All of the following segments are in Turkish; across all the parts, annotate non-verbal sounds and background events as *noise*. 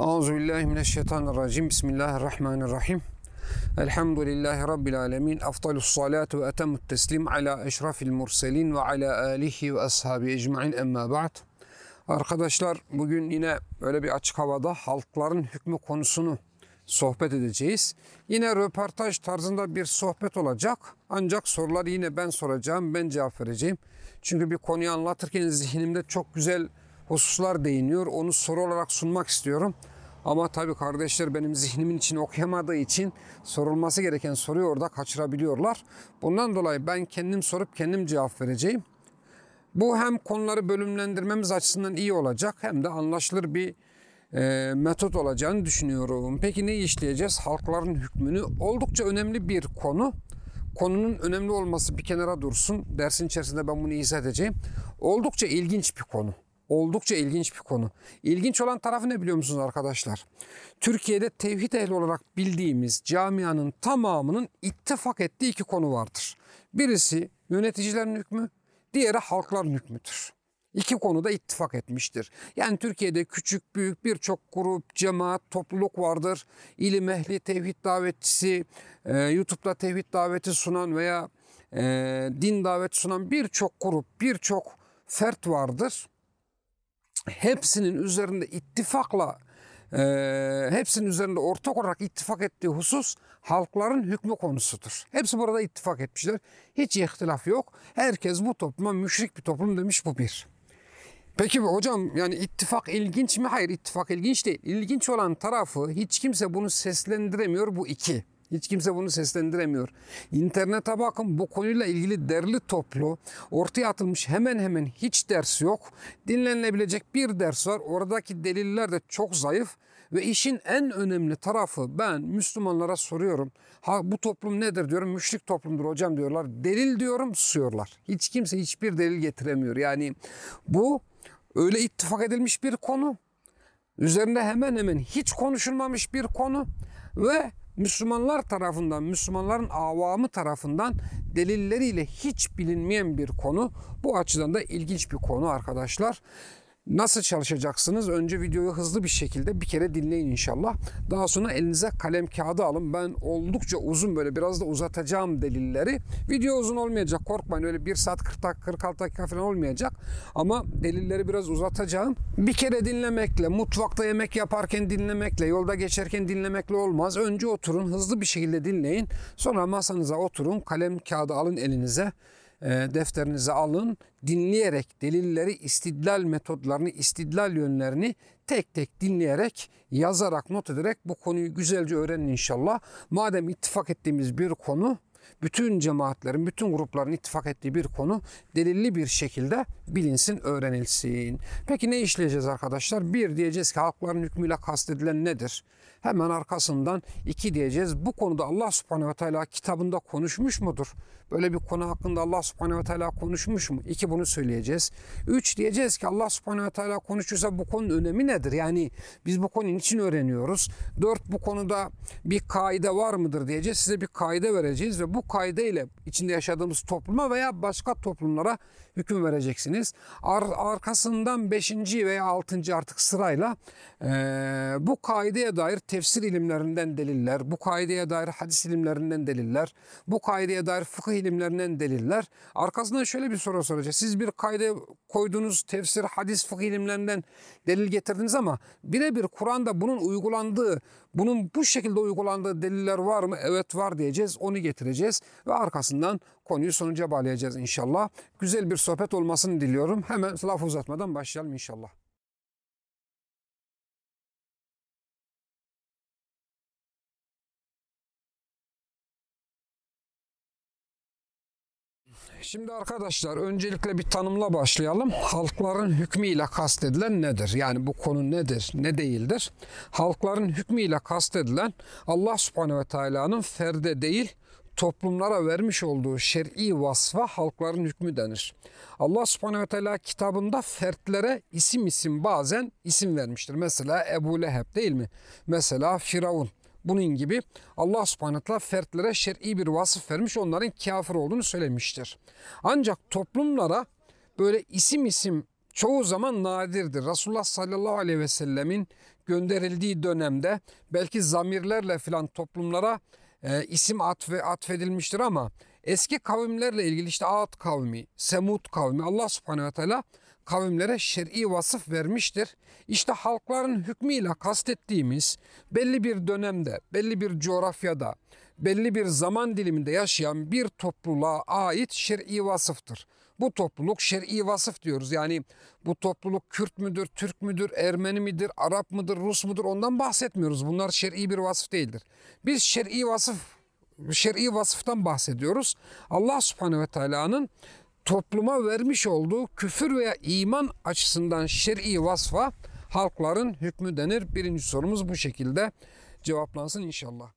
Euzubillahimineşşeytanirracim. Bismillahirrahmanirrahim. Elhamdülillahi Rabbil alemin. Afdalus salatu ve etemmut teslim ala eşrafil murselin ve ala alihi ve ashabi ecmain emma ba'd. Arkadaşlar bugün yine böyle bir açık havada halkların hükmü konusunu sohbet edeceğiz. Yine röportaj tarzında bir sohbet olacak. Ancak soruları yine ben soracağım, ben cevap vereceğim. Çünkü bir konuyu anlatırken zihnimde çok güzel hususlar değiniyor. Onu soru olarak sunmak istiyorum. Ama tabii kardeşler benim zihnimin içini okuyamadığı için sorulması gereken soruyu orada kaçırabiliyorlar. Bundan dolayı ben kendim sorup kendim cevap vereceğim. Bu hem konuları bölümlendirmemiz açısından iyi olacak hem de anlaşılır bir e, metot olacağını düşünüyorum. Peki ne işleyeceğiz? Halkların hükmünü oldukça önemli bir konu. Konunun önemli olması bir kenara dursun. Dersin içerisinde ben bunu izah edeceğim. Oldukça ilginç bir konu. Oldukça ilginç bir konu. İlginç olan tarafı ne biliyor musunuz arkadaşlar? Türkiye'de tevhid ehli olarak bildiğimiz camianın tamamının ittifak ettiği iki konu vardır. Birisi yöneticilerin hükmü, diğeri halkların hükmüdür. İki konuda ittifak etmiştir. Yani Türkiye'de küçük büyük birçok grup, cemaat, topluluk vardır. İlim ehli, tevhid davetçisi, e, YouTube'da tevhid daveti sunan veya e, din daveti sunan birçok grup, birçok fert vardır hepsinin üzerinde ittifakla e, hepsinin üzerinde ortak olarak ittifak ettiği husus halkların hükmü konusudur. Hepsi burada ittifak etmişler. Hiç ihtilaf yok. Herkes bu topluma müşrik bir toplum demiş bu bir. Peki hocam yani ittifak ilginç mi? Hayır ittifak ilginç değil. İlginç olan tarafı hiç kimse bunu seslendiremiyor bu iki. Hiç kimse bunu seslendiremiyor. İnternete bakın bu konuyla ilgili derli toplu ortaya atılmış hemen hemen hiç ders yok. Dinlenilebilecek bir ders var. Oradaki deliller de çok zayıf. Ve işin en önemli tarafı ben Müslümanlara soruyorum. Ha bu toplum nedir diyorum. Müşrik toplumdur hocam diyorlar. Delil diyorum susuyorlar. Hiç kimse hiçbir delil getiremiyor. Yani bu öyle ittifak edilmiş bir konu. Üzerinde hemen hemen hiç konuşulmamış bir konu ve Müslümanlar tarafından, Müslümanların avamı tarafından delilleriyle hiç bilinmeyen bir konu. Bu açıdan da ilginç bir konu arkadaşlar. Nasıl çalışacaksınız? Önce videoyu hızlı bir şekilde bir kere dinleyin inşallah. Daha sonra elinize kalem kağıdı alın. Ben oldukça uzun böyle biraz da uzatacağım delilleri. Video uzun olmayacak korkmayın öyle 1 saat 40 dakika 46 dakika falan olmayacak. Ama delilleri biraz uzatacağım. Bir kere dinlemekle, mutfakta yemek yaparken dinlemekle, yolda geçerken dinlemekle olmaz. Önce oturun hızlı bir şekilde dinleyin. Sonra masanıza oturun kalem kağıdı alın elinize. E, defterinize alın. Dinleyerek delilleri, istidlal metodlarını, istidlal yönlerini tek tek dinleyerek, yazarak, not ederek bu konuyu güzelce öğrenin inşallah. Madem ittifak ettiğimiz bir konu, bütün cemaatlerin, bütün grupların ittifak ettiği bir konu delilli bir şekilde bilinsin, öğrenilsin. Peki ne işleyeceğiz arkadaşlar? Bir diyeceğiz ki halkların hükmüyle kastedilen nedir? Hemen arkasından iki diyeceğiz. Bu konuda Allah subhanehu ve teala kitabında konuşmuş mudur? Böyle bir konu hakkında Allah subhanehu ve teala konuşmuş mu? İki bunu söyleyeceğiz. Üç diyeceğiz ki Allah subhanehu ve teala konuşuyorsa bu konunun önemi nedir? Yani biz bu konunun için öğreniyoruz. Dört bu konuda bir kaide var mıdır diyeceğiz. Size bir kaide vereceğiz ve bu kaide ile içinde yaşadığımız topluma veya başka toplumlara hüküm vereceksiniz. Ar arkasından beşinci veya altıncı artık sırayla e, bu kaideye dair tefsir ilimlerinden deliller, bu kaideye dair hadis ilimlerinden deliller, bu kaideye dair fıkıh ilimlerinden deliller. Arkasından şöyle bir soru soracağız. Siz bir kaide koydunuz, tefsir, hadis, fıkıh ilimlerinden delil getirdiniz ama birebir Kur'an'da bunun uygulandığı, bunun bu şekilde uygulandığı deliller var mı? Evet var diyeceğiz, onu getireceğiz ve arkasından konuyu sonuca bağlayacağız inşallah. Güzel bir sohbet olmasını diliyorum. Hemen laf uzatmadan başlayalım inşallah. Şimdi arkadaşlar öncelikle bir tanımla başlayalım. Halkların hükmüyle kastedilen nedir? Yani bu konu nedir, ne değildir? Halkların hükmüyle kastedilen Allah subhanehu ve teala'nın ferde değil toplumlara vermiş olduğu şer'i vasfa halkların hükmü denir. Allah subhanehu ve teala kitabında fertlere isim isim bazen isim vermiştir. Mesela Ebu Leheb değil mi? Mesela Firavun. Bunun gibi Allah subhanahu teala fertlere şer'i bir vasıf vermiş onların kafir olduğunu söylemiştir. Ancak toplumlara böyle isim isim çoğu zaman nadirdir. Resulullah sallallahu aleyhi ve sellemin gönderildiği dönemde belki zamirlerle filan toplumlara e, isim atfe, atfedilmiştir ama eski kavimlerle ilgili işte Ad kavmi, Semud kavmi Allah subhanehu ve teala kavimlere şer'i vasıf vermiştir. İşte halkların hükmüyle kastettiğimiz belli bir dönemde, belli bir coğrafyada, belli bir zaman diliminde yaşayan bir topluluğa ait şer'i vasıftır. Bu topluluk şer'i vasıf diyoruz. Yani bu topluluk Kürt müdür, Türk müdür, Ermeni midir, Arap mıdır, Rus mudur ondan bahsetmiyoruz. Bunlar şer'i bir vasıf değildir. Biz şer'i vasıf şer'i vasıftan bahsediyoruz. Allah subhanehu ve teala'nın topluma vermiş olduğu küfür veya iman açısından şer'i vasfa halkların hükmü denir. Birinci sorumuz bu şekilde cevaplansın inşallah.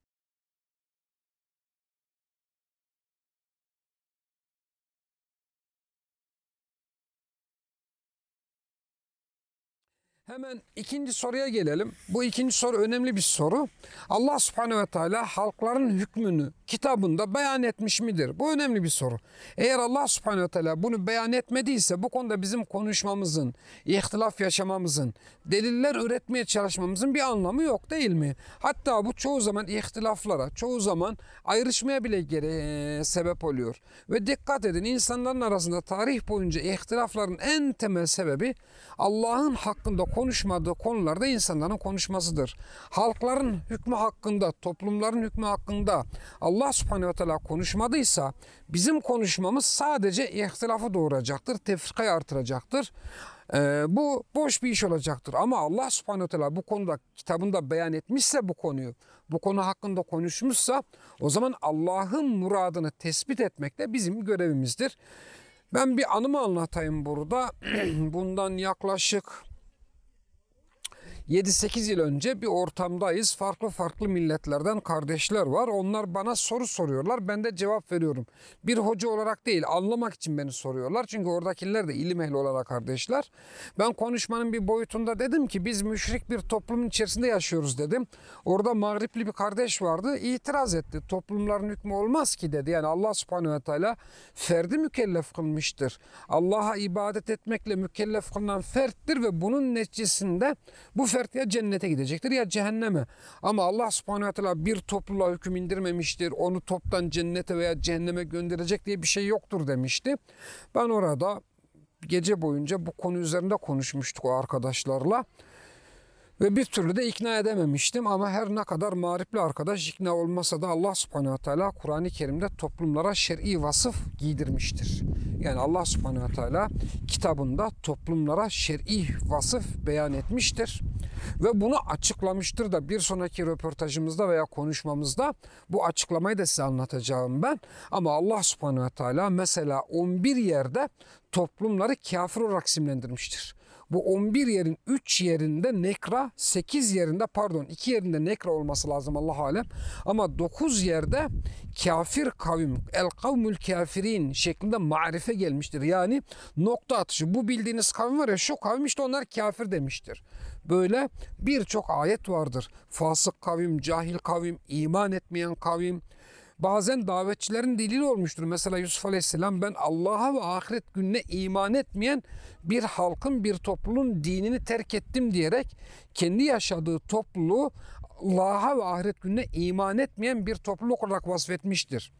Hemen ikinci soruya gelelim. Bu ikinci soru önemli bir soru. Allah subhanehu ve teala halkların hükmünü kitabında beyan etmiş midir? Bu önemli bir soru. Eğer Allah subhanehu ve teala bunu beyan etmediyse bu konuda bizim konuşmamızın, ihtilaf yaşamamızın, deliller üretmeye çalışmamızın bir anlamı yok değil mi? Hatta bu çoğu zaman ihtilaflara, çoğu zaman ayrışmaya bile gere e, sebep oluyor. Ve dikkat edin insanların arasında tarih boyunca ihtilafların en temel sebebi Allah'ın hakkında konuşmadığı konularda insanların konuşmasıdır. Halkların hükmü hakkında, toplumların hükmü hakkında Allah subhanehu ve teala konuşmadıysa bizim konuşmamız sadece ihtilafı doğuracaktır, tefrikayı artıracaktır. Ee, bu boş bir iş olacaktır. Ama Allah subhanehu teala bu konuda kitabında beyan etmişse bu konuyu, bu konu hakkında konuşmuşsa o zaman Allah'ın muradını tespit etmek de bizim görevimizdir. Ben bir anımı anlatayım burada. *clears throat* Bundan yaklaşık 7-8 yıl önce bir ortamdayız. Farklı farklı milletlerden kardeşler var. Onlar bana soru soruyorlar. Ben de cevap veriyorum. Bir hoca olarak değil anlamak için beni soruyorlar. Çünkü oradakiler de ilim ehli olarak kardeşler. Ben konuşmanın bir boyutunda dedim ki biz müşrik bir toplumun içerisinde yaşıyoruz dedim. Orada mağripli bir kardeş vardı. İtiraz etti. Toplumların hükmü olmaz ki dedi. Yani Allah subhanehu ve teala ferdi mükellef kılmıştır. Allah'a ibadet etmekle mükellef kılınan ferttir ve bunun neticesinde bu fert ya cennete gidecektir ya cehenneme. Ama Allah subhanahu ve bir topluluğa hüküm indirmemiştir. Onu toptan cennete veya cehenneme gönderecek diye bir şey yoktur demişti. Ben orada gece boyunca bu konu üzerinde konuşmuştuk o arkadaşlarla. Ve bir türlü de ikna edememiştim ama her ne kadar marifli arkadaş ikna olmasa da Allah subhanehu teala Kur'an-ı Kerim'de toplumlara şer'i vasıf giydirmiştir. Yani Allah subhanehu teala kitabında toplumlara şer'i vasıf beyan etmiştir. Ve bunu açıklamıştır da bir sonraki röportajımızda veya konuşmamızda bu açıklamayı da size anlatacağım ben. Ama Allah subhanehu teala mesela 11 yerde toplumları kafir olarak simlendirmiştir. Bu 11 yerin 3 yerinde nekra, 8 yerinde pardon 2 yerinde nekra olması lazım Allah alem. Ama 9 yerde kafir kavim, el kavmül kafirin şeklinde marife gelmiştir. Yani nokta atışı. Bu bildiğiniz kavim var ya şu kavim işte onlar kafir demiştir. Böyle birçok ayet vardır. Fasık kavim, cahil kavim, iman etmeyen kavim, bazen davetçilerin diliyle olmuştur. Mesela Yusuf Aleyhisselam ben Allah'a ve ahiret gününe iman etmeyen bir halkın bir topluluğun dinini terk ettim diyerek kendi yaşadığı topluluğu Allah'a ve ahiret gününe iman etmeyen bir topluluk olarak vasfetmiştir.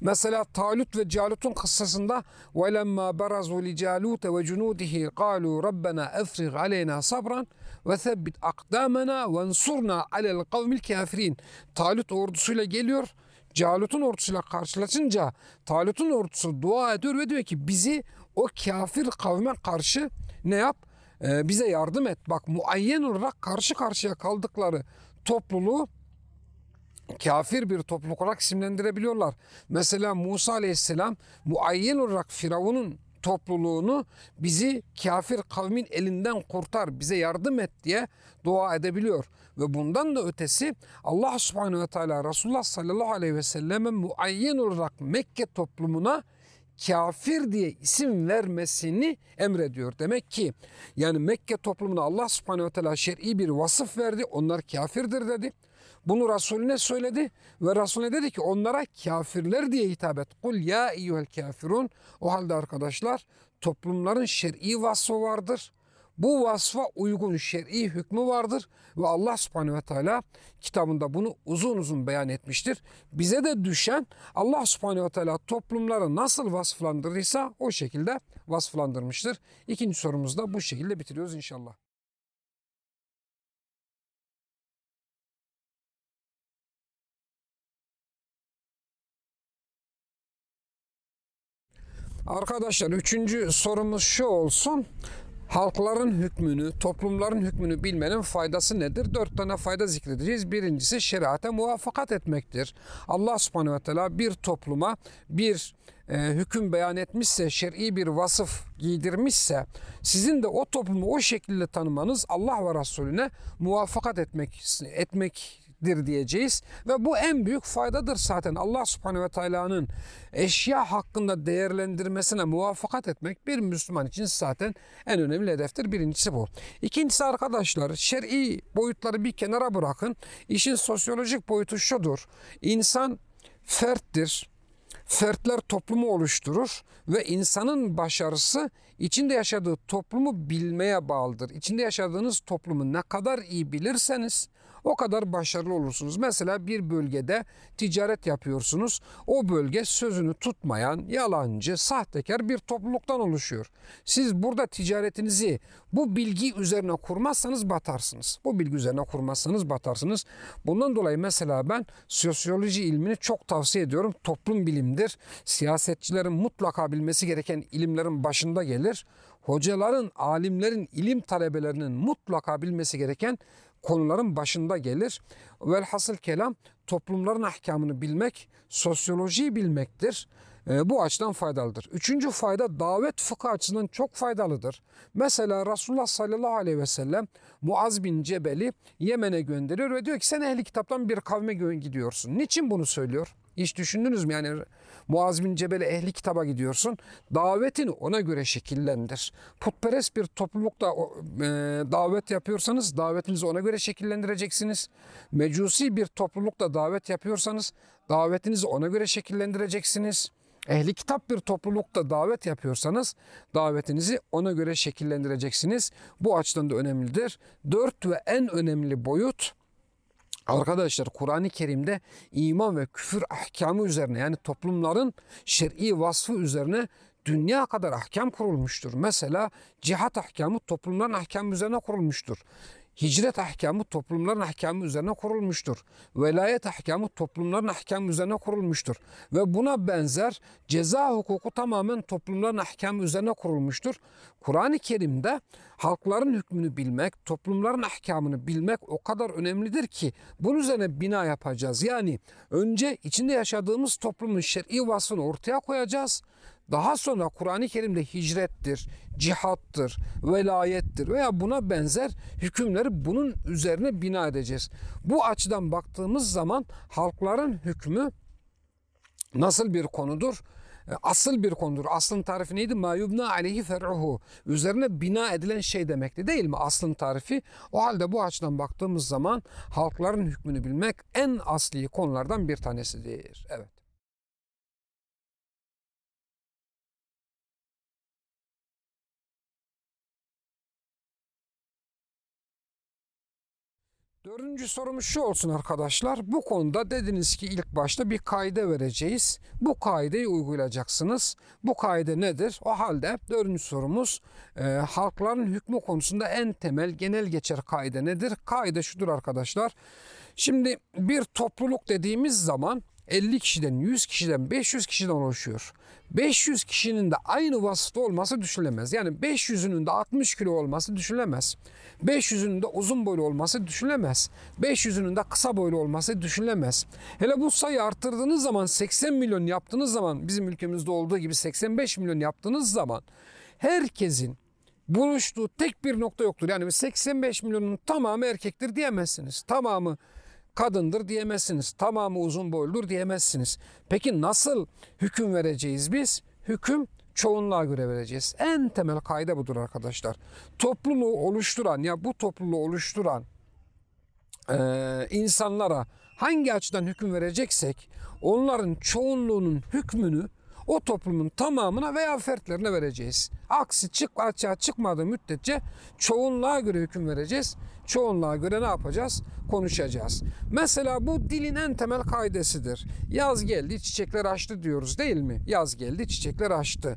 Mesela Talut ve Calut'un kıssasında وَلَمَّا بَرَزُوا لِجَالُوتَ وَجُنُودِهِ قَالُوا رَبَّنَا اَفْرِغْ عَلَيْنَا صَبْرًا ve sebbit akdamena ve ensurna alel kavmil kafirin. Talut ordusuyla geliyor. Calut'un ordusuyla karşılaşınca Talut'un ordusu dua ediyor ve diyor ki bizi o kafir kavme karşı ne yap? Ee, bize yardım et. Bak muayyen olarak karşı karşıya kaldıkları topluluğu kafir bir topluluk olarak isimlendirebiliyorlar. Mesela Musa aleyhisselam muayyen olarak Firavun'un topluluğunu bizi kafir kavmin elinden kurtar, bize yardım et diye dua edebiliyor. Ve bundan da ötesi Allah subhanehu ve teala Resulullah sallallahu aleyhi ve selleme muayyen olarak Mekke toplumuna kafir diye isim vermesini emrediyor. Demek ki yani Mekke toplumuna Allah subhanehu ve teala şer'i bir vasıf verdi. Onlar kafirdir dedi. Bunu Resulüne söyledi ve Resulüne dedi ki onlara kafirler diye hitap et. Kul ya eyyuhel kafirun. O halde arkadaşlar toplumların şer'i vasfı vardır. bu vasfa uygun şer'i hükmü vardır ve Allah subhanehu ve teala kitabında bunu uzun uzun beyan etmiştir. Bize de düşen Allah subhanehu ve teala toplumları nasıl vasıflandırırsa o şekilde vasıflandırmıştır. İkinci sorumuzu da bu şekilde bitiriyoruz inşallah. Arkadaşlar üçüncü sorumuz şu olsun. Halkların hükmünü, toplumların hükmünü bilmenin faydası nedir? Dört tane fayda zikredeceğiz. Birincisi şeriate muvaffakat etmektir. Allah subhanehu ve teala bir topluma bir e, hüküm beyan etmişse, şer'i bir vasıf giydirmişse, sizin de o toplumu o şekilde tanımanız Allah ve Resulüne muvaffakat etmek etmek dir diyeceğiz. Ve bu en büyük faydadır zaten. Allah subhanehu ve teala'nın eşya hakkında değerlendirmesine muvaffakat etmek bir Müslüman için zaten en önemli hedeftir. Birincisi bu. İkincisi arkadaşlar şer'i boyutları bir kenara bırakın. İşin sosyolojik boyutu şudur. İnsan ferttir. Fertler toplumu oluşturur ve insanın başarısı içinde yaşadığı toplumu bilmeye bağlıdır. İçinde yaşadığınız toplumu ne kadar iyi bilirseniz o kadar başarılı olursunuz. Mesela bir bölgede ticaret yapıyorsunuz. O bölge sözünü tutmayan, yalancı, sahtekar bir topluluktan oluşuyor. Siz burada ticaretinizi bu bilgi üzerine kurmazsanız batarsınız. Bu bilgi üzerine kurmazsanız batarsınız. Bundan dolayı mesela ben sosyoloji ilmini çok tavsiye ediyorum. Toplum bilimdir. Siyasetçilerin mutlaka bilmesi gereken ilimlerin başında gelir. Hocaların, alimlerin, ilim talebelerinin mutlaka bilmesi gereken konuların başında gelir. Velhasıl kelam toplumların ahkamını bilmek, sosyolojiyi bilmektir. E, bu açıdan faydalıdır. Üçüncü fayda davet fıkı açısından çok faydalıdır. Mesela Resulullah sallallahu aleyhi ve sellem Muaz bin Cebel'i Yemen'e gönderiyor ve diyor ki sen ehli kitaptan bir kavme gidiyorsun. Niçin bunu söylüyor? Hiç düşündünüz mü? Yani Muaz bin Cebel'e ehli kitaba gidiyorsun. Davetini ona göre şekillendir. Putperest bir toplulukta e, davet yapıyorsanız davetinizi ona göre şekillendireceksiniz. Mecusi bir toplulukta davet yapıyorsanız davetinizi ona göre şekillendireceksiniz. Ehli kitap bir toplulukta davet yapıyorsanız davetinizi ona göre şekillendireceksiniz. Bu açıdan da önemlidir. Dört ve en önemli boyut Arkadaşlar Kur'an-ı Kerim'de iman ve küfür ahkamı üzerine yani toplumların şer'i vasfı üzerine dünya kadar ahkam kurulmuştur. Mesela cihat ahkamı toplumların ahkamı üzerine kurulmuştur. Hicret ahkamı toplumların ahkamı üzerine kurulmuştur. Velayet ahkamı toplumların ahkamı üzerine kurulmuştur. Ve buna benzer ceza hukuku tamamen toplumların ahkamı üzerine kurulmuştur. Kur'an-ı Kerim'de halkların hükmünü bilmek, toplumların ahkamını bilmek o kadar önemlidir ki bunun üzerine bina yapacağız. Yani önce içinde yaşadığımız toplumun şer'i vasfını ortaya koyacağız. Daha sonra Kur'an-ı Kerim'de hicrettir, cihattır, velayettir veya buna benzer hükümleri bunun üzerine bina edeceğiz. Bu açıdan baktığımız zaman halkların hükmü nasıl bir konudur? E, asıl bir konudur. Aslın tarifi neydi? Ma yubna aleyhi fer'uhu. Üzerine bina edilen şey demekti değil mi? Aslın tarifi. O halde bu açıdan baktığımız zaman halkların hükmünü bilmek en asli konulardan bir tanesidir. Evet. Dördüncü sorumuz şu olsun arkadaşlar. Bu konuda dediniz ki ilk başta bir kaide vereceğiz. Bu kaideyi uygulayacaksınız. Bu kaide nedir? O halde dördüncü sorumuz e, halkların hükmü konusunda en temel genel geçer kaide nedir? Kaide şudur arkadaşlar. Şimdi bir topluluk dediğimiz zaman 50 kişiden, 100 kişiden, 500 kişiden oluşuyor. 500 kişinin de aynı vasıfta olması düşünülemez. Yani 500'ünün de 60 kilo olması düşünülemez. 500'ünün de uzun boylu olması düşünülemez. 500'ünün de kısa boylu olması düşünülemez. Hele bu sayı arttırdığınız zaman 80 milyon yaptığınız zaman bizim ülkemizde olduğu gibi 85 milyon yaptığınız zaman herkesin buluştuğu tek bir nokta yoktur. Yani 85 milyonun tamamı erkektir diyemezsiniz. Tamamı kadındır diyemezsiniz. Tamamı uzun boyludur diyemezsiniz. Peki nasıl hüküm vereceğiz biz? Hüküm çoğunluğa göre vereceğiz. En temel kaide budur arkadaşlar. Topluluğu oluşturan ya bu topluluğu oluşturan e, insanlara hangi açıdan hüküm vereceksek onların çoğunluğunun hükmünü o toplumun tamamına veya fertlerine vereceğiz. Aksi çık açığa çıkmadığı müddetçe çoğunluğa göre hüküm vereceğiz. Çoğunluğa göre ne yapacağız? Konuşacağız. Mesela bu dilin en temel kaidesidir. Yaz geldi çiçekler açtı diyoruz değil mi? Yaz geldi çiçekler açtı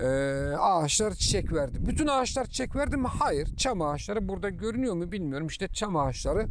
e, ağaçlar çiçek verdi. Bütün ağaçlar çiçek verdi mi? Hayır. Çam ağaçları burada görünüyor mu bilmiyorum. İşte çam ağaçları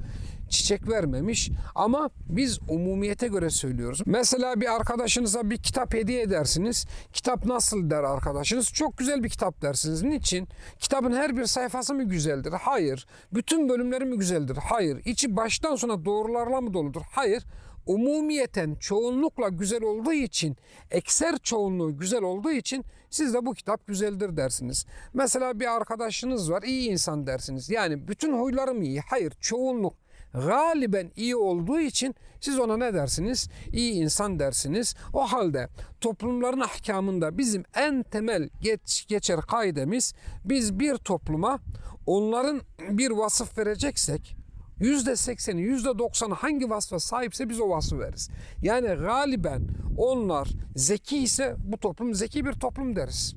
çiçek vermemiş ama biz umumiyete göre söylüyoruz. Mesela bir arkadaşınıza bir kitap hediye edersiniz. Kitap nasıl der arkadaşınız? Çok güzel bir kitap dersiniz. Niçin? Kitabın her bir sayfası mı güzeldir? Hayır. Bütün bölümleri mi güzeldir? Hayır. İçi baştan sona doğrularla mı doludur? Hayır umumiyeten çoğunlukla güzel olduğu için, ekser çoğunluğu güzel olduğu için siz de bu kitap güzeldir dersiniz. Mesela bir arkadaşınız var, iyi insan dersiniz. Yani bütün huyları mı iyi? Hayır, çoğunluk galiben iyi olduğu için siz ona ne dersiniz? İyi insan dersiniz. O halde toplumların ahkamında bizim en temel geç, geçer kaidemiz biz bir topluma onların bir vasıf vereceksek %80'i, %90'ı hangi vasfa sahipse biz o vasfı veririz. Yani galiben onlar zeki ise bu toplum zeki bir toplum deriz.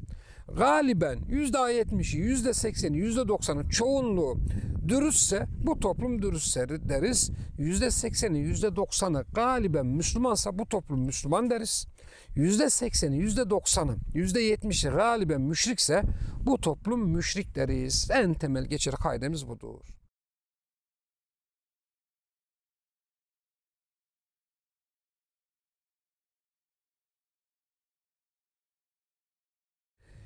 Galiben %70'i, %80'i, %90'ı çoğunluğu dürüstse bu toplum dürüstse deriz. %80'i, %90'ı galiben Müslümansa bu toplum Müslüman deriz. %80'i, %90'ı, %70'i galiben müşrikse bu toplum müşrik deriz. En temel geçer kaidemiz budur.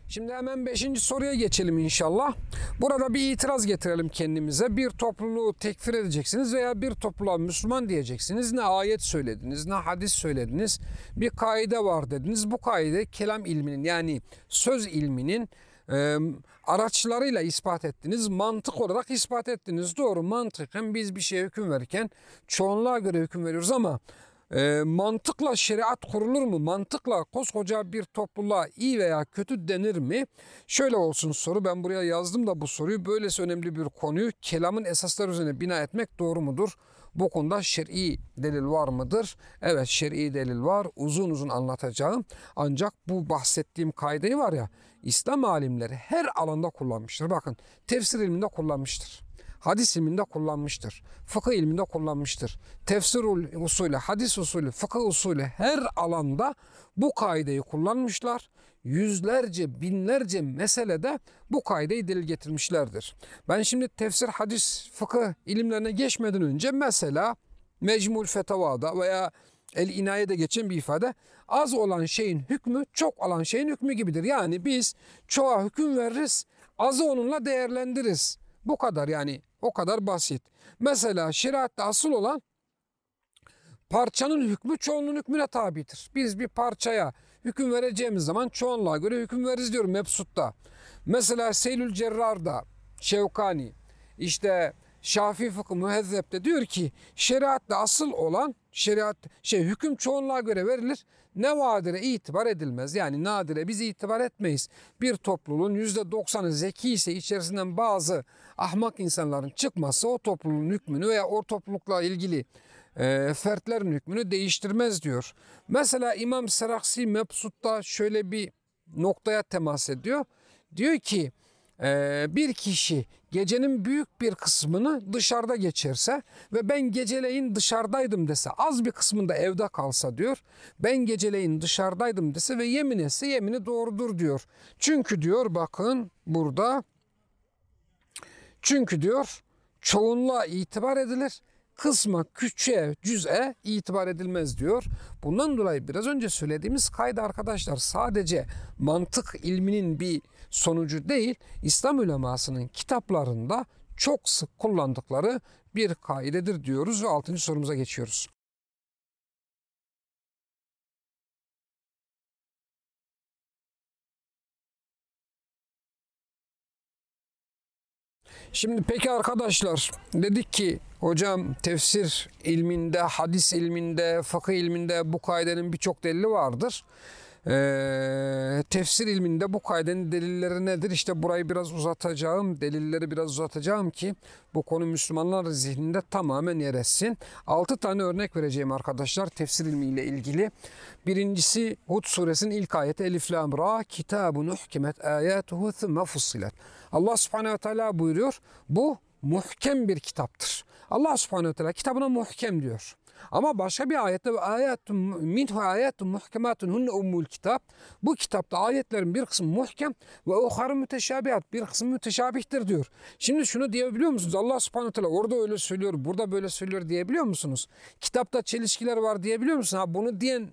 Şimdi hemen 5. soruya geçelim inşallah. Burada bir itiraz getirelim kendimize. Bir topluluğu tekfir edeceksiniz veya bir topluluğa Müslüman diyeceksiniz. Ne ayet söylediniz, ne hadis söylediniz. Bir kaide var dediniz. Bu kaide kelam ilminin yani söz ilminin e, araçlarıyla ispat ettiniz. Mantık olarak ispat ettiniz. Doğru mantıken biz bir şeye hüküm verirken çoğunluğa göre hüküm veriyoruz ama e, mantıkla şeriat kurulur mu? Mantıkla koskoca bir topluluğa iyi veya kötü denir mi? Şöyle olsun soru ben buraya yazdım da bu soruyu böylesi önemli bir konuyu kelamın esasları üzerine bina etmek doğru mudur? Bu konuda şer'i delil var mıdır? Evet şer'i delil var. Uzun uzun anlatacağım. Ancak bu bahsettiğim kaideyi var ya İslam alimleri her alanda kullanmıştır. Bakın tefsir ilminde kullanmıştır hadis ilminde kullanmıştır. Fıkıh ilminde kullanmıştır. Tefsir usulü, hadis usulü, fıkıh usulü her alanda bu kaideyi kullanmışlar. Yüzlerce, binlerce meselede bu kaideyi delil getirmişlerdir. Ben şimdi tefsir, hadis, fıkıh ilimlerine geçmeden önce mesela Mecmul Fetavada veya El inayede geçen bir ifade az olan şeyin hükmü çok olan şeyin hükmü gibidir. Yani biz çoğa hüküm veririz, azı onunla değerlendiririz. Bu kadar yani o kadar basit. Mesela şeriatta asıl olan parçanın hükmü çoğunluğun hükmüne tabidir. Biz bir parçaya hüküm vereceğimiz zaman çoğunluğa göre hüküm veririz diyorum Mebsut'ta. Mesela Seylül Cerrar'da, Şevkani, işte Şafii fıkı mühezzepte diyor ki şeriatta asıl olan şeriat şey hüküm çoğunluğa göre verilir. Ne vadire itibar edilmez. Yani nadire biz itibar etmeyiz. Bir topluluğun yüzde doksanı zeki ise içerisinden bazı ahmak insanların çıkması o topluluğun hükmünü veya o toplulukla ilgili e, fertlerin hükmünü değiştirmez diyor. Mesela İmam Seraksi Mebsut'ta şöyle bir noktaya temas ediyor. Diyor ki ee, bir kişi gecenin büyük bir kısmını dışarıda geçirse ve ben geceleyin dışarıdaydım dese az bir kısmında evde kalsa diyor ben geceleyin dışarıdaydım dese ve yemin etse yemini doğrudur diyor. Çünkü diyor bakın burada çünkü diyor çoğunluğa itibar edilir kısma, küçüğe, cüz'e itibar edilmez diyor. Bundan dolayı biraz önce söylediğimiz kaydı arkadaşlar sadece mantık ilminin bir sonucu değil, İslam ulemasının kitaplarında çok sık kullandıkları bir kaidedir diyoruz ve 6. sorumuza geçiyoruz. Şimdi peki arkadaşlar dedik ki hocam tefsir ilminde, hadis ilminde, fıkıh ilminde bu kaidenin birçok delili vardır. Ee, tefsir ilminde bu kaidenin delilleri nedir? İşte burayı biraz uzatacağım, delilleri biraz uzatacağım ki bu konu Müslümanlar zihninde tamamen yer etsin. 6 tane örnek vereceğim arkadaşlar tefsir ilmiyle ilgili. Birincisi Hud suresinin ilk ayeti Elif Lam Ra kitabun uhkimet ayatuhu thumme fussilet. Allah subhanehu teala buyuruyor bu muhkem bir kitaptır. Allah subhanehu teala kitabına muhkem diyor. Ama başka bir ayette ayetun minhu ayetun muhkematun hunne ummul kitap. Bu kitapta ayetlerin bir kısmı muhkem ve uharı müteşabihat. Bir kısmı müteşabihtir diyor. Şimdi şunu diyebiliyor musunuz? Allah subhanahu teala orada öyle söylüyor, burada böyle söylüyor diyebiliyor musunuz? Kitapta çelişkiler var diyebiliyor musunuz? Ha bunu diyen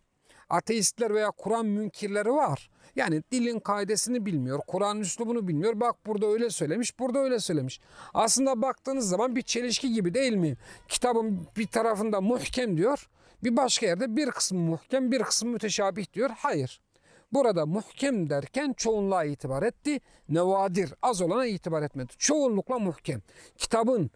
ateistler veya Kur'an münkirleri var. Yani dilin kaidesini bilmiyor, Kur'an'ın üslubunu bilmiyor. Bak burada öyle söylemiş, burada öyle söylemiş. Aslında baktığınız zaman bir çelişki gibi değil mi? Kitabın bir tarafında muhkem diyor, bir başka yerde bir kısmı muhkem, bir kısmı müteşabih diyor. Hayır. Burada muhkem derken çoğunluğa itibar etti. Nevadir az olana itibar etmedi. Çoğunlukla muhkem. Kitabın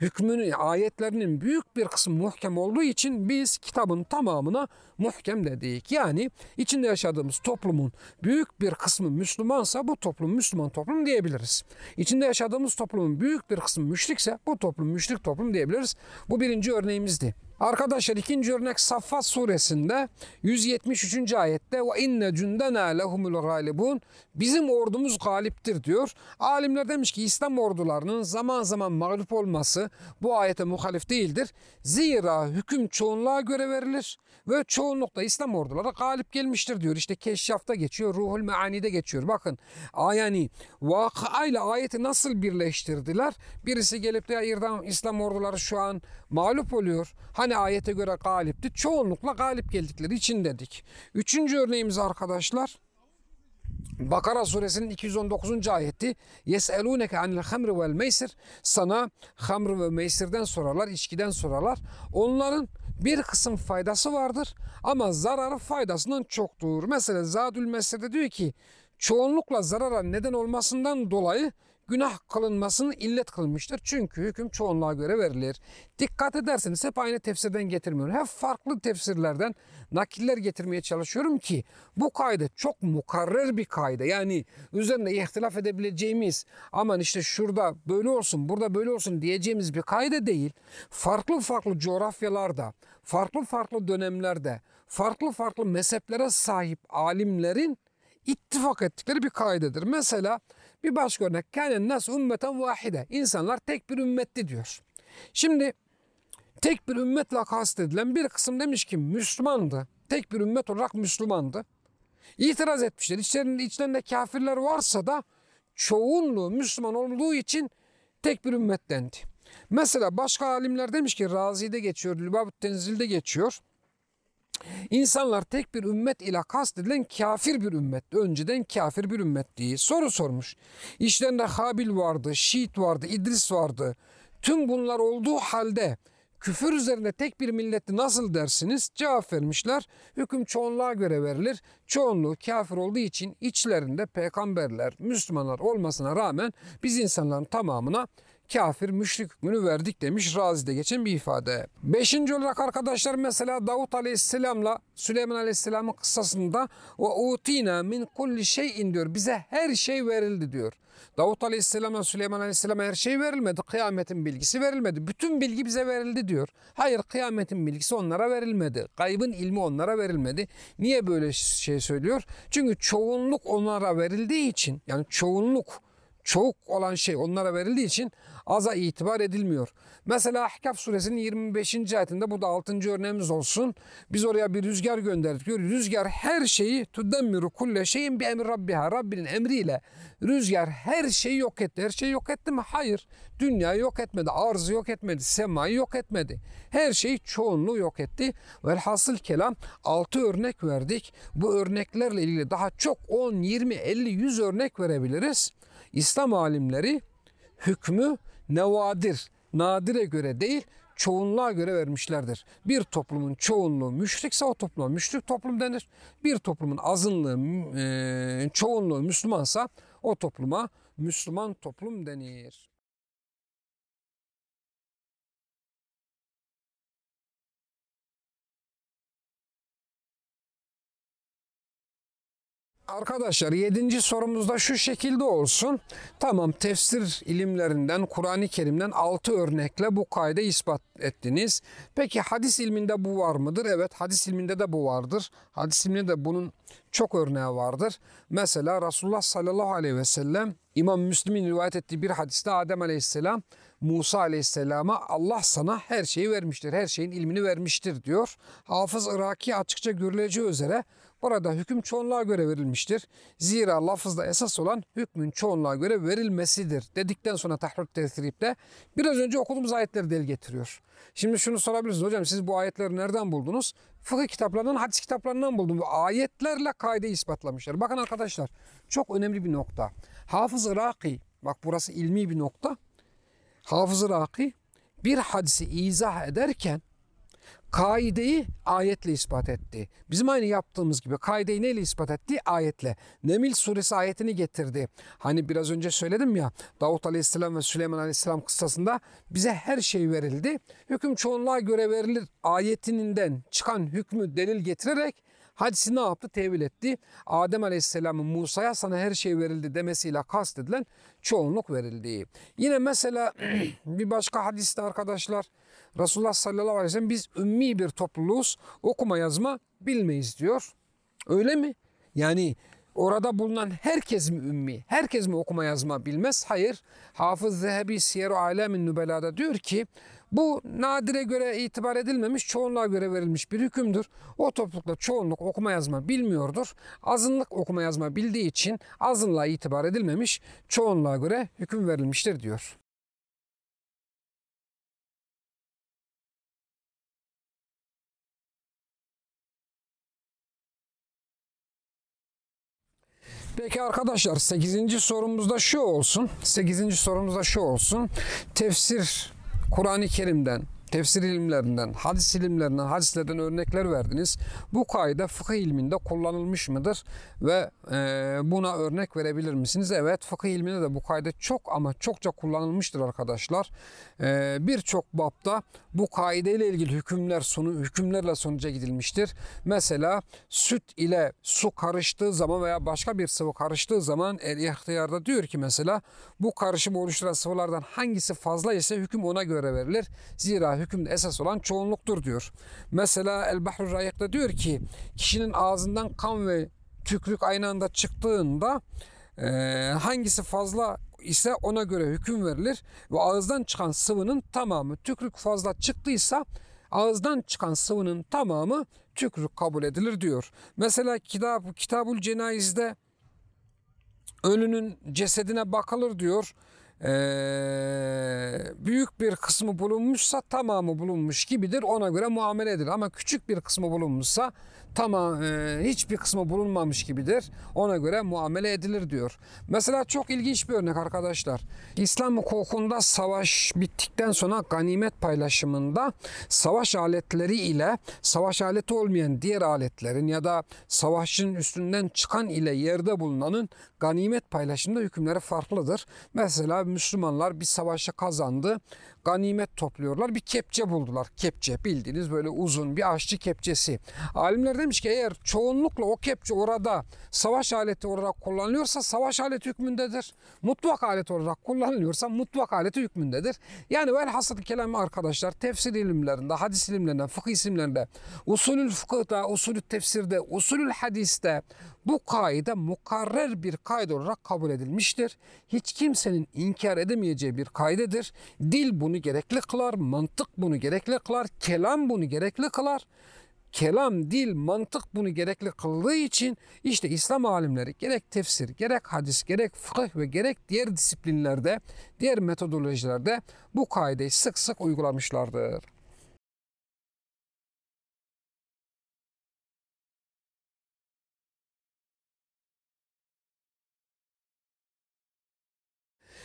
hükmünü, ayetlerinin büyük bir kısmı muhkem olduğu için biz kitabın tamamına muhkem dedik. Yani içinde yaşadığımız toplumun büyük bir kısmı Müslümansa bu toplum Müslüman toplum diyebiliriz. İçinde yaşadığımız toplumun büyük bir kısmı müşrikse bu toplum müşrik toplum diyebiliriz. Bu birinci örneğimizdi. Arkadaşlar ikinci örnek Saffat suresinde 173. ayette ve inne cündena lehumul galibun bizim ordumuz galiptir diyor. Alimler demiş ki İslam ordularının zaman zaman mağlup olması bu ayete muhalif değildir. Zira hüküm çoğunluğa göre verilir ve çoğunlukla İslam orduları galip gelmiştir diyor. İşte Keşşaf'ta geçiyor, Ruhul Meani'de geçiyor. Bakın yani vakayla ayeti nasıl birleştirdiler? Birisi gelip de İran İslam orduları şu an mağlup oluyor. Hani ayete göre galipti. Çoğunlukla galip geldikleri için dedik. Üçüncü örneğimiz arkadaşlar. Bakara suresinin 219. ayeti Yes'elûneke anil hamri vel meysir Sana hamr ve meysirden sorarlar, içkiden sorarlar. Onların bir kısım faydası vardır ama zararı faydasından çoktur. Mesela Zadül Mesir'de diyor ki çoğunlukla zarara neden olmasından dolayı günah kılınmasını illet kılmıştır. Çünkü hüküm çoğunluğa göre verilir. Dikkat ederseniz hep aynı tefsirden getirmiyorum. Hep farklı tefsirlerden nakiller getirmeye çalışıyorum ki bu kaydı çok mukarrer bir kaydı. Yani üzerinde ihtilaf edebileceğimiz aman işte şurada böyle olsun burada böyle olsun diyeceğimiz bir kaydı değil. Farklı farklı coğrafyalarda, farklı farklı dönemlerde, farklı farklı mezheplere sahip alimlerin ittifak ettikleri bir kaydedir. Mesela bir başka örnek. Kânen nas ümmeten vahide. İnsanlar tek bir ümmetti diyor. Şimdi tek bir ümmetle kastedilen bir kısım demiş ki Müslümandı. Tek bir ümmet olarak Müslümandı. İtiraz etmişler. İçlerinde, içlerinde kafirler varsa da çoğunluğu Müslüman olduğu için tek bir ümmet dendi. Mesela başka alimler demiş ki Razi'de geçiyor, Lübab-ı Tenzil'de geçiyor. İnsanlar tek bir ümmet ile kastedilen kafir bir ümmet. Önceden kafir bir ümmet diye soru sormuş. İşlerinde Habil vardı, Şiit vardı, İdris vardı. Tüm bunlar olduğu halde küfür üzerinde tek bir milleti nasıl dersiniz? Cevap vermişler. Hüküm çoğunluğa göre verilir. Çoğunluğu kafir olduğu için içlerinde peygamberler, Müslümanlar olmasına rağmen biz insanların tamamına kafir, müşrik hükmünü verdik demiş Razi'de geçen bir ifade. Beşinci olarak arkadaşlar mesela Davut Aleyhisselam'la Süleyman Aleyhisselam'ın kıssasında ve utina min kulli şeyin diyor. Bize her şey verildi diyor. Davut Aleyhisselam'a Süleyman Aleyhisselam'a her şey verilmedi. Kıyametin bilgisi verilmedi. Bütün bilgi bize verildi diyor. Hayır kıyametin bilgisi onlara verilmedi. Gaybın ilmi onlara verilmedi. Niye böyle şey söylüyor? Çünkü çoğunluk onlara verildiği için yani çoğunluk çok olan şey onlara verildiği için aza itibar edilmiyor. Mesela Ahkaf suresinin 25. ayetinde bu da 6. örneğimiz olsun. Biz oraya bir rüzgar gönderdik diyor. Rüzgar her şeyi tudemmiru kulle şeyin bir emir rabbiha. Rabbinin emriyle rüzgar her şeyi yok etti. Her şeyi yok etti mi? Hayır. Dünyayı yok etmedi. Arzı yok etmedi. Semayı yok etmedi. Her şeyi çoğunluğu yok etti. Velhasıl kelam 6 örnek verdik. Bu örneklerle ilgili daha çok 10, 20, 50, 100 örnek verebiliriz. İslam alimleri hükmü nevadir, nadire göre değil çoğunluğa göre vermişlerdir. Bir toplumun çoğunluğu müşrikse o topluma müşrik toplum denir. Bir toplumun azınlığı, e, çoğunluğu Müslümansa o topluma Müslüman toplum denir. Arkadaşlar yedinci sorumuz da şu şekilde olsun. Tamam tefsir ilimlerinden, Kur'an-ı Kerim'den 6 örnekle bu kaydı ispat ettiniz. Peki hadis ilminde bu var mıdır? Evet hadis ilminde de bu vardır. Hadis ilminde de bunun çok örneği vardır. Mesela Resulullah sallallahu aleyhi ve sellem İmam Müslim'in rivayet ettiği bir hadiste Adem aleyhisselam Musa aleyhisselama Allah sana her şeyi vermiştir. Her şeyin ilmini vermiştir diyor. Hafız Iraki açıkça görüleceği üzere Burada hüküm çoğunluğa göre verilmiştir. Zira lafızda esas olan hükmün çoğunluğa göre verilmesidir dedikten sonra tahrir tesripte biraz önce okuduğumuz ayetleri del getiriyor. Şimdi şunu sorabilirsiniz hocam siz bu ayetleri nereden buldunuz? Fıkıh kitaplarından, hadis kitaplarından buldum. Bu ayetlerle kaydı ispatlamışlar. Bakın arkadaşlar çok önemli bir nokta. Hafız Iraki, bak burası ilmi bir nokta. Hafız Iraki bir hadisi izah ederken kaideyi ayetle ispat etti. Bizim aynı yaptığımız gibi kaideyi neyle ispat etti? Ayetle. Nemil suresi ayetini getirdi. Hani biraz önce söyledim ya Davut aleyhisselam ve Süleyman aleyhisselam kıssasında bize her şey verildi. Hüküm çoğunluğa göre verilir ayetinden çıkan hükmü delil getirerek hadisi ne yaptı? Tevil etti. Adem Aleyhisselam'ın Musa'ya sana her şey verildi demesiyle kastedilen çoğunluk verildi. Yine mesela *clears throat* bir başka hadiste arkadaşlar Resulullah sallallahu aleyhi ve sellem biz ümmi bir topluluğuz okuma yazma bilmeyiz diyor. Öyle mi? Yani orada bulunan herkes mi ümmi? Herkes mi okuma yazma bilmez? Hayır. Hafız Zehebi Siyer-i Alemin Nübela'da diyor ki bu nadire göre itibar edilmemiş, çoğunluğa göre verilmiş bir hükümdür. O toplulukta çoğunluk okuma yazma bilmiyordur. Azınlık okuma yazma bildiği için azınlığa itibar edilmemiş, çoğunluğa göre hüküm verilmiştir diyor. Peki arkadaşlar 8. sorumuzda şu olsun. 8. sorumuzda şu olsun. Tefsir Kur'an-ı Kerim'den tefsir ilimlerinden, hadis ilimlerinden, hadislerden örnekler verdiniz. Bu kaide fıkıh ilminde kullanılmış mıdır ve e, buna örnek verebilir misiniz? Evet, fıkıh ilminde de bu kaide çok ama çokça kullanılmıştır arkadaşlar. E, Birçok bapta bu kaideyle ilgili hükümler sonu hükümlerle sonuca gidilmiştir. Mesela süt ile su karıştığı zaman veya başka bir sıvı karıştığı zaman el ihtiyarda diyor ki mesela bu karışımı oluşturan sıvılardan hangisi fazla ise hüküm ona göre verilir. Zira hükümde esas olan çoğunluktur diyor. Mesela El Bahrü Rayık'ta diyor ki kişinin ağzından kan ve tükrük aynı anda çıktığında e, hangisi fazla ise ona göre hüküm verilir ve ağızdan çıkan sıvının tamamı tükrük fazla çıktıysa ağızdan çıkan sıvının tamamı tükrük kabul edilir diyor. Mesela kitap Kitabul Cenaz'de ölünün cesedine bakılır diyor e, büyük bir kısmı bulunmuşsa tamamı bulunmuş gibidir ona göre muamele edilir. Ama küçük bir kısmı bulunmuşsa tamam e, hiçbir kısmı bulunmamış gibidir. Ona göre muamele edilir diyor. Mesela çok ilginç bir örnek arkadaşlar. İslam hukukunda savaş bittikten sonra ganimet paylaşımında savaş aletleri ile savaş aleti olmayan diğer aletlerin ya da savaşın üstünden çıkan ile yerde bulunanın ganimet paylaşımında hükümleri farklıdır. Mesela Müslümanlar bir savaşı kazandı ganimet topluyorlar. Bir kepçe buldular. Kepçe bildiğiniz böyle uzun bir aşçı kepçesi. Alimler demiş ki eğer çoğunlukla o kepçe orada savaş aleti olarak kullanılıyorsa savaş aleti hükmündedir. Mutfak aleti olarak kullanılıyorsa mutfak aleti hükmündedir. Yani velhasıl kelam arkadaşlar tefsir ilimlerinde, hadis ilimlerinde, fıkıh isimlerinde, usulül fıkıhta, usulü tefsirde, usulül hadiste bu kaide mukarrer bir kaide olarak kabul edilmiştir. Hiç kimsenin inkar edemeyeceği bir kaidedir. Dil bunu gerekli kılar, mantık bunu gerekli kılar, kelam bunu gerekli kılar. Kelam, dil, mantık bunu gerekli kıldığı için işte İslam alimleri gerek tefsir, gerek hadis, gerek fıkıh ve gerek diğer disiplinlerde, diğer metodolojilerde bu kaideyi sık sık uygulamışlardır.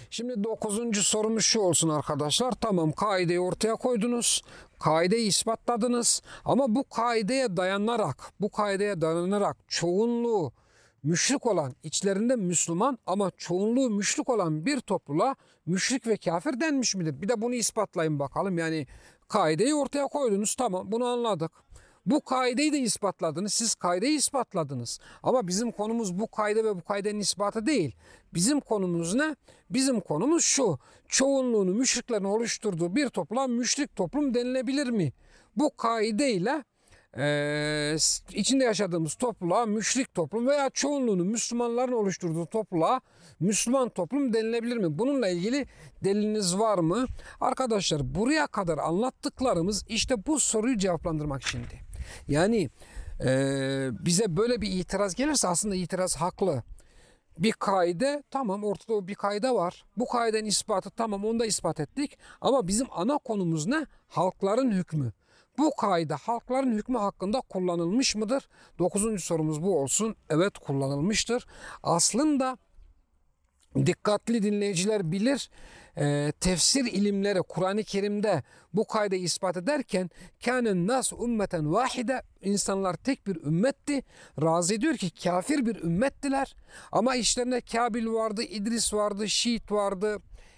Şimdi dokuzuncu sorumuz şu olsun arkadaşlar. Tamam kaideyi ortaya koydunuz. Kaideyi ispatladınız. Ama bu kaideye dayanarak, bu kaideye dayanarak çoğunluğu müşrik olan, içlerinde Müslüman ama çoğunluğu müşrik olan bir topluluğa müşrik ve kafir denmiş midir? Bir de bunu ispatlayın bakalım. Yani kaideyi ortaya koydunuz tamam bunu anladık. Bu kaideyi de ispatladınız. Siz kaideyi ispatladınız. Ama bizim konumuz bu kaide ve bu kaidenin ispatı değil. Bizim konumuz ne? Bizim konumuz şu. Çoğunluğunu müşriklerin oluşturduğu bir toplum müşrik toplum denilebilir mi? Bu kaideyle e, içinde yaşadığımız topluluğa müşrik toplum veya çoğunluğunu Müslümanların oluşturduğu topluluğa Müslüman toplum denilebilir mi? Bununla ilgili deliliniz var mı? Arkadaşlar buraya kadar anlattıklarımız işte bu soruyu cevaplandırmak içindi. Yani e, bize böyle bir itiraz gelirse aslında itiraz haklı. Bir kaide tamam ortada bir kaide var. Bu kaidenin ispatı tamam onu da ispat ettik. Ama bizim ana konumuz ne? Halkların hükmü. Bu kaide halkların hükmü hakkında kullanılmış mıdır? Dokuzuncu sorumuz bu olsun. Evet kullanılmıştır. Aslında dikkatli dinleyiciler bilir e, tefsir ilimleri Kur'an-ı Kerim'de bu kaydı ispat ederken kânen nas ümmeten vahide insanlar tek bir ümmetti. Razi diyor ki kafir bir ümmettiler ama işlerinde Kabil vardı, İdris vardı, Şiit vardı.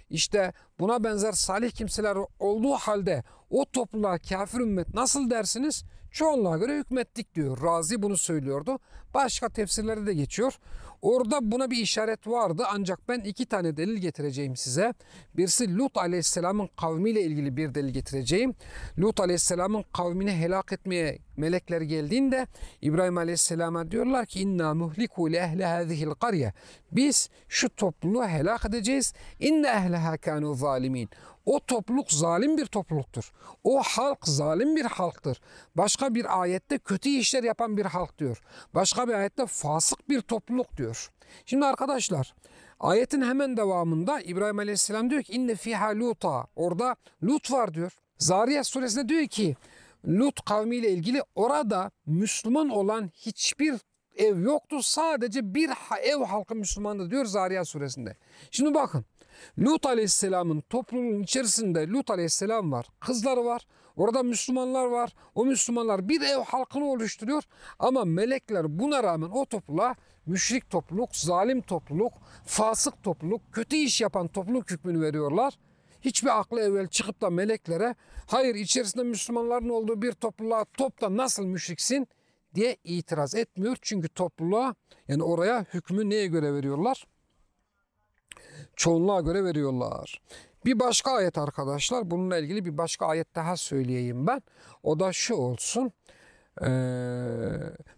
İşte buna benzer salih kimseler olduğu halde o topluluğa kafir ümmet nasıl dersiniz? Çoğunluğa göre hükmettik diyor. Razi bunu söylüyordu. Başka tefsirlerde de geçiyor. Orada buna bir işaret vardı ancak ben iki tane delil getireceğim size. Birisi Lut aleyhisselamın kavmiyle ilgili bir delil getireceğim. Lut aleyhisselamın kavmini helak etmeye melekler geldiğinde İbrahim aleyhisselama diyorlar ki inna muhliku li ehli hadihil qarye. Biz şu topluluğu helak edeceğiz. İnne ehleha kanu zalimin. O topluluk zalim bir topluluktur. O halk zalim bir halktır. Başka bir ayette kötü işler yapan bir halk diyor. Başka bir ayette fasık bir topluluk diyor. Şimdi arkadaşlar ayetin hemen devamında İbrahim Aleyhisselam diyor ki inne fiha luta. Orada Lut var diyor. Zariyat suresinde diyor ki Lut kavmiyle ilgili orada Müslüman olan hiçbir ev yoktu. Sadece bir ev halkı Müslümandı diyor Zariyat suresinde. Şimdi bakın Lut Aleyhisselam'ın topluluğun içerisinde Lut Aleyhisselam var. Kızları var. Orada Müslümanlar var. O Müslümanlar bir ev halkını oluşturuyor. Ama melekler buna rağmen o topluluğa müşrik topluluk, zalim topluluk, fasık topluluk, kötü iş yapan topluluk hükmünü veriyorlar. Hiçbir aklı evvel çıkıp da meleklere hayır içerisinde Müslümanların olduğu bir topluluğa topta nasıl müşriksin diye itiraz etmiyor. Çünkü topluluğa yani oraya hükmü neye göre veriyorlar? Çoğunluğa göre veriyorlar. Bir başka ayet arkadaşlar bununla ilgili bir başka ayet daha söyleyeyim ben. O da şu olsun. Ee,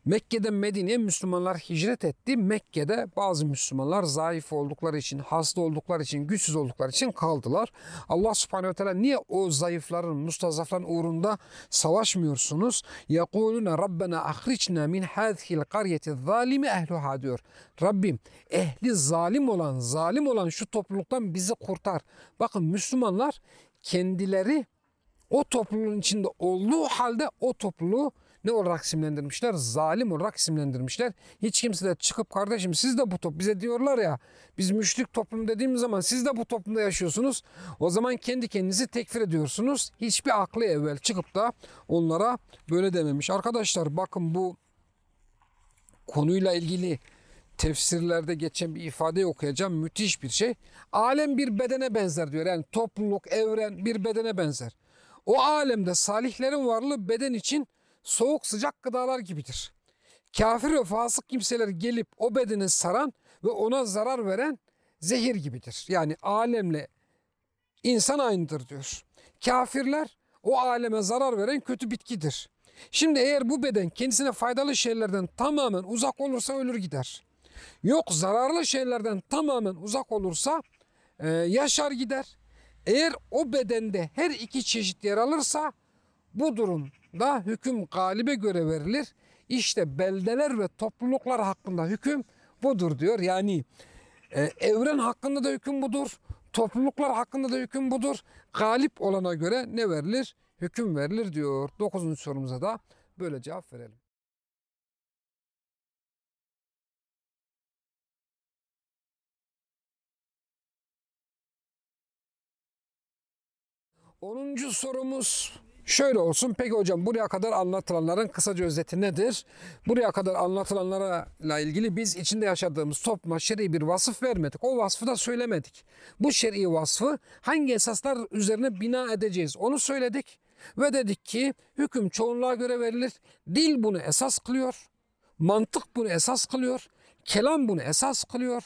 Mekke'den Medine'ye Müslümanlar hicret etti. Mekke'de bazı Müslümanlar zayıf oldukları için, hasta oldukları için, güçsüz oldukları için kaldılar. Allah subhanehu ve teala niye o zayıfların, mustazafların uğrunda savaşmıyorsunuz? يَقُولُونَ رَبَّنَا اَخْرِجْنَا مِنْ هَذْهِ الْقَرْيَةِ الظَّالِمِ اَهْلُهَا diyor. Rabbim ehli zalim olan, zalim olan şu topluluktan bizi kurtar. Bakın Müslümanlar kendileri o topluluğun içinde olduğu halde o topluluğu ne olarak isimlendirmişler? Zalim olarak isimlendirmişler. Hiç kimse de çıkıp kardeşim siz de bu top bize diyorlar ya biz müşrik toplum dediğimiz zaman siz de bu toplumda yaşıyorsunuz. O zaman kendi kendinizi tekfir ediyorsunuz. Hiçbir aklı evvel çıkıp da onlara böyle dememiş. Arkadaşlar bakın bu konuyla ilgili tefsirlerde geçen bir ifade okuyacağım. Müthiş bir şey. Alem bir bedene benzer diyor. Yani topluluk, evren bir bedene benzer. O alemde salihlerin varlığı beden için soğuk sıcak gıdalar gibidir. Kafir ve fasık kimseler gelip o bedeni saran ve ona zarar veren zehir gibidir. Yani alemle insan aynıdır diyor. Kafirler o aleme zarar veren kötü bitkidir. Şimdi eğer bu beden kendisine faydalı şeylerden tamamen uzak olursa ölür gider. Yok zararlı şeylerden tamamen uzak olursa e, yaşar gider. Eğer o bedende her iki çeşit yer alırsa bu durumda hüküm galibe göre verilir. İşte beldeler ve topluluklar hakkında hüküm budur diyor. Yani e, evren hakkında da hüküm budur. Topluluklar hakkında da hüküm budur. Galip olana göre ne verilir? Hüküm verilir diyor. Dokuzuncu sorumuza da böyle cevap verelim. 10. sorumuz şöyle olsun. Peki hocam buraya kadar anlatılanların kısaca özeti nedir? Buraya kadar anlatılanlarla ilgili biz içinde yaşadığımız topluma şer'i bir vasıf vermedik. O vasfı da söylemedik. Bu şer'i vasfı hangi esaslar üzerine bina edeceğiz onu söyledik. ve dedik ki hüküm çoğunluğa göre verilir. Dil bunu esas kılıyor. Mantık bunu esas kılıyor. Kelam bunu esas kılıyor.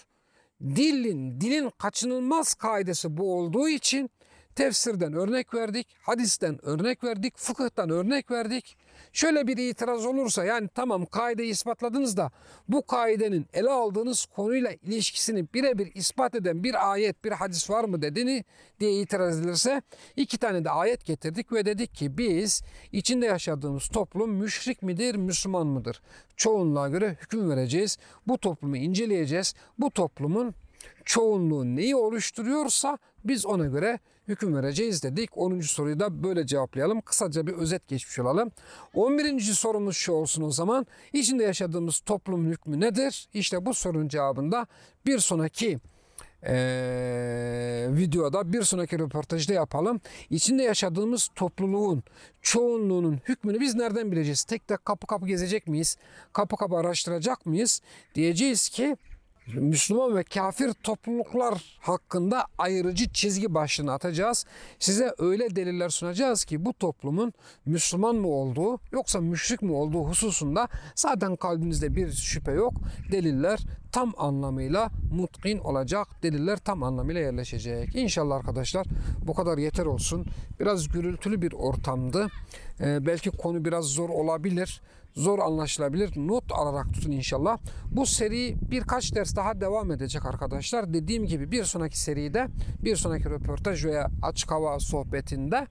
Dilin, dilin kaçınılmaz kaidesi bu olduğu için tefsirden örnek verdik, hadisten örnek verdik, fıkıhtan örnek verdik. Şöyle bir itiraz olursa yani tamam kaideyi ispatladınız da bu kaidenin ele aldığınız konuyla ilişkisini birebir ispat eden bir ayet, bir hadis var mı dediğini diye itiraz edilirse iki tane de ayet getirdik ve dedik ki biz içinde yaşadığımız toplum müşrik midir, Müslüman mıdır? Çoğunluğa göre hüküm vereceğiz. Bu toplumu inceleyeceğiz. Bu toplumun çoğunluğu neyi oluşturuyorsa biz ona göre hüküm vereceğiz dedik. 10. soruyu da böyle cevaplayalım. Kısaca bir özet geçmiş olalım. 11. sorumuz şu olsun o zaman. İçinde yaşadığımız toplumun hükmü nedir? İşte bu sorunun cevabında bir sonraki eee, videoda bir sonraki röportajda yapalım. İçinde yaşadığımız topluluğun çoğunluğunun hükmünü biz nereden bileceğiz? Tek tek kapı kapı gezecek miyiz? Kapı kapı araştıracak mıyız? Diyeceğiz ki Müslüman ve kafir topluluklar hakkında ayırıcı çizgi başlığını atacağız. Size öyle deliller sunacağız ki bu toplumun Müslüman mı olduğu yoksa müşrik mi olduğu hususunda zaten kalbinizde bir şüphe yok. Deliller tam anlamıyla mutkin olacak. Deliller tam anlamıyla yerleşecek. İnşallah arkadaşlar bu kadar yeter olsun. Biraz gürültülü bir ortamdı. Ee, belki konu biraz zor olabilir zor anlaşılabilir. Not alarak tutun inşallah. Bu seri birkaç ders daha devam edecek arkadaşlar. Dediğim gibi bir sonraki seride, bir sonraki röportaj veya açık hava sohbetinde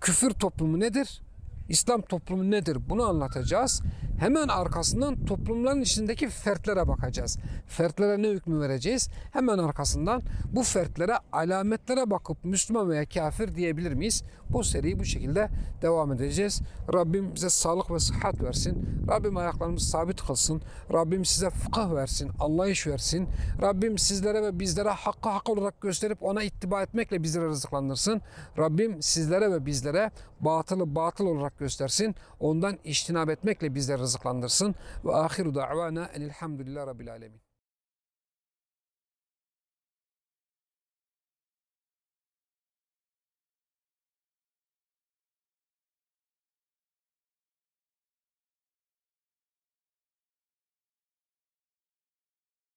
küfür toplumu nedir? İslam toplumu nedir? Bunu anlatacağız. Hemen arkasından toplumların içindeki fertlere bakacağız. Fertlere ne hükmü vereceğiz? Hemen arkasından bu fertlere alametlere bakıp Müslüman veya kafir diyebilir miyiz? Bu seriyi bu şekilde devam edeceğiz. Rabbim bize sağlık ve sıhhat versin. Rabbim ayaklarımızı sabit kılsın. Rabbim size fıkıh versin, anlayış versin. Rabbim sizlere ve bizlere hakkı hak olarak gösterip ona ittiba etmekle bizleri rızıklandırsın. Rabbim sizlere ve bizlere batılı batıl olarak göstersin. Ondan iştinab etmekle bizleri rızıklandırsın. Ve ahiru da'vana enilhamdülillah rabbil alemin.